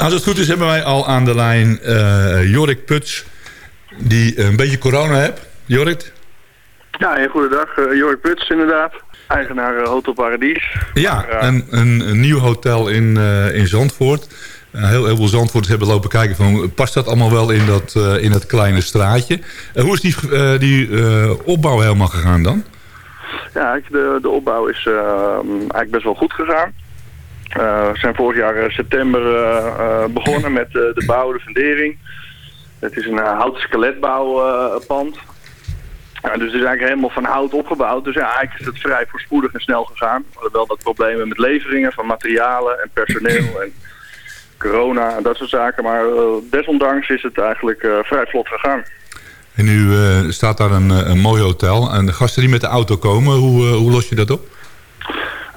Als het goed is hebben wij al aan de lijn uh, Jorik Puts... die een beetje corona heeft. Jorik? Ja, een goedendag. Uh, Jorik Puts inderdaad. Eigenaar uh, Hotel Paradies. Ja, een, een, een, nieuw hotel in, in Zandvoort. heel, heel veel Zandvoorters hebben lopen kijken van... past dat allemaal wel in dat, in dat kleine straatje? hoe is die, die opbouw helemaal gegaan dan? Ja, de, de opbouw is eigenlijk best wel goed gegaan. Uh, we zijn vorig jaar eh, september uh, begonnen met de bouw, de fundering. Het is een houten skeletbouwpand. dus het is eigenlijk helemaal van hout opgebouwd. Dus ja, eigenlijk is het vrij voorspoedig en snel gegaan. We hadden wel wat problemen met leveringen van materialen en personeel en corona en dat soort zaken. Maar desondanks is het eigenlijk vrij vlot gegaan. En nu staat daar een, een mooi hotel. En de gasten die met de auto komen, hoe, hoe los je dat op?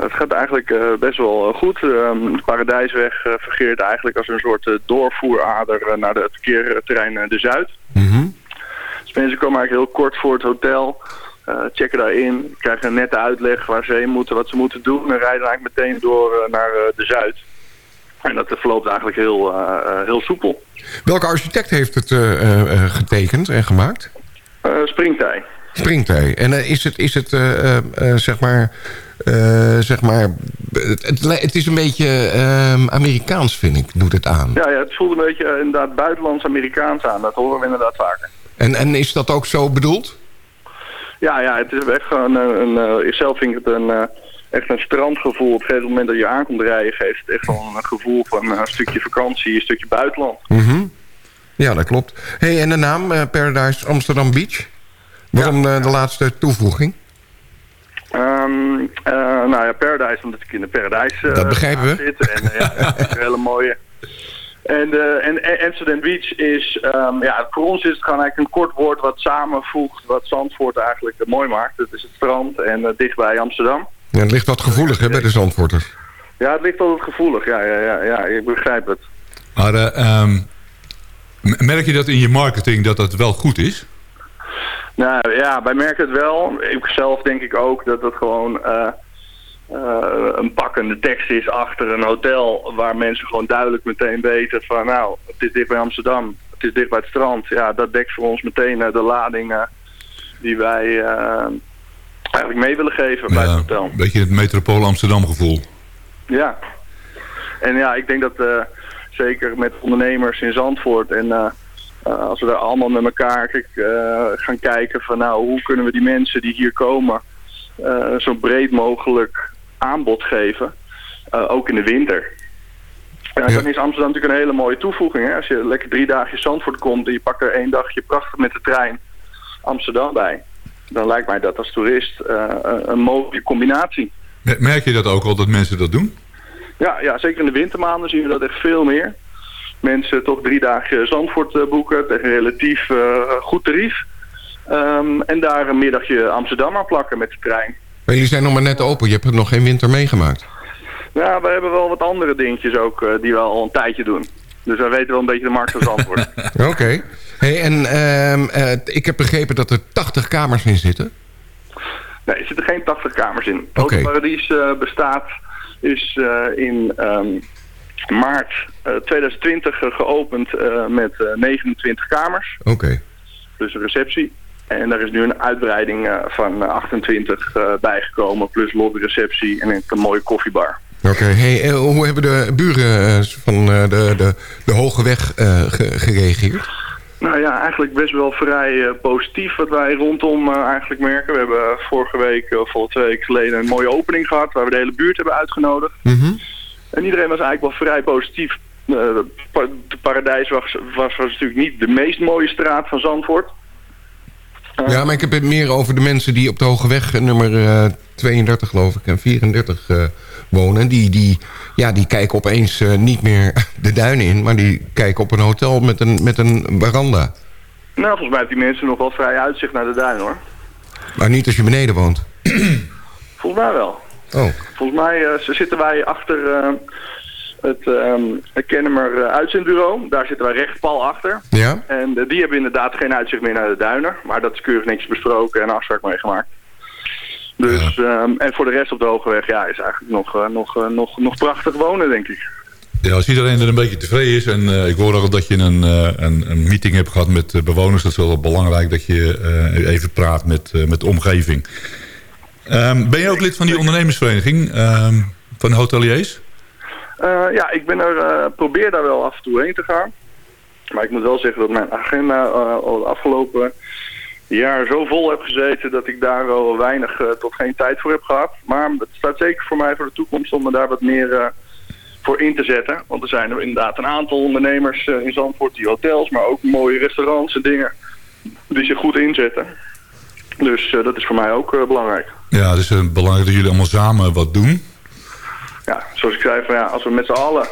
Het gaat eigenlijk uh, best wel eh, goed. De Paradijsweg uh, vergeert eigenlijk als een soort doorvoerader naar het verkeerterrein De Zuid. Mm Dus mensen komen eigenlijk heel kort voor het hotel, checken daarin, krijgen een nette uitleg waar ze heen moeten, wat ze moeten doen en rijden eigenlijk meteen door naar De Zuid. En dat verloopt eigenlijk heel, heel soepel. Welke architect heeft het getekend en gemaakt? Springtij. Springtij. En is het, is het zeg maar uh, zeg maar, het, het, is een beetje uh, Amerikaans, vind ik, doet het aan. Ja, ja het voelt een beetje uh, inderdaad buitenlands-Amerikaans aan. Dat horen we inderdaad vaker. En, en is dat ook zo bedoeld? Ja, ja het is echt gewoon een, een ik zelf vind het een, echt een strandgevoel. Op een gegeven moment dat je aankomt rijden, geeft het echt wel een gevoel van een stukje vakantie, een stukje buitenland. Mm Ja, dat klopt. hey, en de naam Paradise Amsterdam Beach? Waarom de laatste toevoeging? Um, nou ja, Paradise, omdat ik in de Paradise uh, dat begrijpen we. zit. En uh, ja, een hele mooie. En, uh, en Amsterdam Beach is, um, ja, voor ons is het gewoon eigenlijk een kort woord wat samenvoegt wat Zandvoort eigenlijk mooi maakt. Het is het strand en dicht bij Amsterdam. Ja, het ligt wat gevoelig hè, bij de Zandvoorters. Ja, het ligt altijd gevoelig, ja, ja, ja, ja ik begrijp het. Maar um, merk je dat in je marketing dat dat wel goed is? Nou ja, wij merken het wel. Ik zelf denk ik ook dat het gewoon uh, uh, een pakkende tekst is achter een hotel... waar mensen gewoon duidelijk meteen weten van... nou, het is dicht bij Amsterdam, het is dicht bij het strand. Ja, dat dekt voor ons meteen uh, de lading die wij eigenlijk mee willen geven bij het hotel. Een beetje het metropool Amsterdam gevoel. Ja. En ja, ik denk dat zeker met ondernemers in Zandvoort... en uh, als we daar allemaal met elkaar uh, gaan kijken van nou, hoe kunnen we die mensen die hier komen uh, zo breed mogelijk aanbod geven. ook in de winter. Ja, dan is Amsterdam natuurlijk een hele mooie toevoeging. Hè? Als je lekker drie dagen Zandvoort komt en je pakt er één dagje prachtig met de trein Amsterdam bij. Dan lijkt mij dat als toerist een mooie combinatie. Merk je dat ook al dat mensen dat doen? Ja, ja, zeker in de wintermaanden zien we dat echt veel meer mensen toch drie dagen Zandvoort eh, boeken tegen relatief eh, goed tarief. Um, en daar een middagje Amsterdam aan plakken met de trein. Maar jullie zijn nog maar net open, je hebt nog geen winter meegemaakt. Ja, we hebben wel wat andere dingetjes ook uh, die we al een tijdje doen. Dus wij weten wel een beetje de markt van Zandvoort. Oké. Hey, en uh, uh, ik heb begrepen dat er 80 kamers in zitten. Nee, er zitten geen 80 kamers in. Okay. Paradies bestaat is in um, maart 2020 eh, geopend eh, met 29 eh, kamers. Oké. Dus een receptie. En daar is nu een uitbreiding van 28 bijgekomen, plus lobbyreceptie en een, mooie koffiebar. Oké, hey, hoe hebben de buren van de, de, de Hoge Weg gereageerd? Nou ja, eigenlijk best wel vrij positief wat wij rondom eigenlijk merken. We hebben vorige week, of al twee weken geleden, een mooie opening gehad... waar we de hele buurt hebben uitgenodigd. Mm en iedereen was eigenlijk wel vrij positief. Uh, de Paradijs was, was, natuurlijk niet de meest mooie straat van Zandvoort. Uh, ja, maar ik heb het meer over de mensen die op de Hoge Weg nummer uh, 32 geloof ik en 34 uh, wonen. Die, die, ja, die kijken opeens uh, niet meer de duinen in, maar die kijken op een hotel met een, met een veranda. Nou, volgens mij hebben die mensen nog wel vrij uitzicht naar de duin hoor. Maar niet als je beneden woont? volgens mij wel. Oh. Volgens mij uh, zitten wij achter uh, het, um, Kennemer uh, uitzendbureau. Daar zitten wij recht pal achter. Ja. En die hebben inderdaad geen uitzicht meer naar de duinen. Maar dat is keurig niks besproken en afspraak meegemaakt. Dus, ja. um, en voor de rest op de Hogeweg ja, is eigenlijk nog, nog, nog, nog prachtig wonen, denk ik. Ja, als iedereen er een beetje tevreden is... en uh, ik hoor ook dat je een, een, een, meeting hebt gehad met bewoners... dat is wel belangrijk dat je even praat met, met de omgeving. Um, ben je ook lid van die ondernemersvereniging um, van de hoteliers? ja, ik ben er, probeer daar wel af en toe heen te gaan. Maar ik moet wel zeggen dat mijn agenda al de afgelopen jaar zo vol heb gezeten... dat ik daar wel weinig tot geen tijd voor heb gehad. Maar het staat zeker voor mij voor de toekomst om me daar wat meer voor in te zetten. Want er zijn er inderdaad een aantal ondernemers uh, in Zandvoort die hotels, maar ook mooie restaurants en dingen die zich goed inzetten. Dus uh, dat is voor mij ook uh, belangrijk. Ja, het is belangrijk dat jullie allemaal samen wat doen. Ja, zoals ik zei, van, ja, als we met z'n allen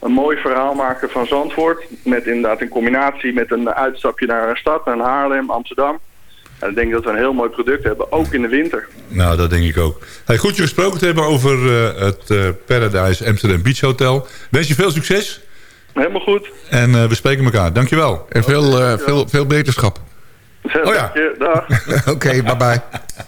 een mooi verhaal maken van Zandvoort... met inderdaad in combinatie met een uitstapje naar een stad, naar Haarlem, Amsterdam... En ik denk dat we een heel mooi product hebben, ook in de winter. Nou, dat denk ik ook. Hey, goed je gesproken te hebben over uh, het uh, Paradise Amsterdam Beach Hotel. Wens je veel succes. Helemaal goed. En uh, we spreken elkaar. Dankjewel. En veel, veel, veel beterschap. Oh ja. Dag. Oké, okay, bye bye.